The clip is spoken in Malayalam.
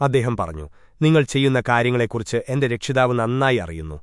അദ്ദേഹം പറഞ്ഞു നിങ്ങൾ ചെയ്യുന്ന കാര്യങ്ങളെക്കുറിച്ച് എന്റെ രക്ഷിതാവ് നന്നായി അറിയുന്നു.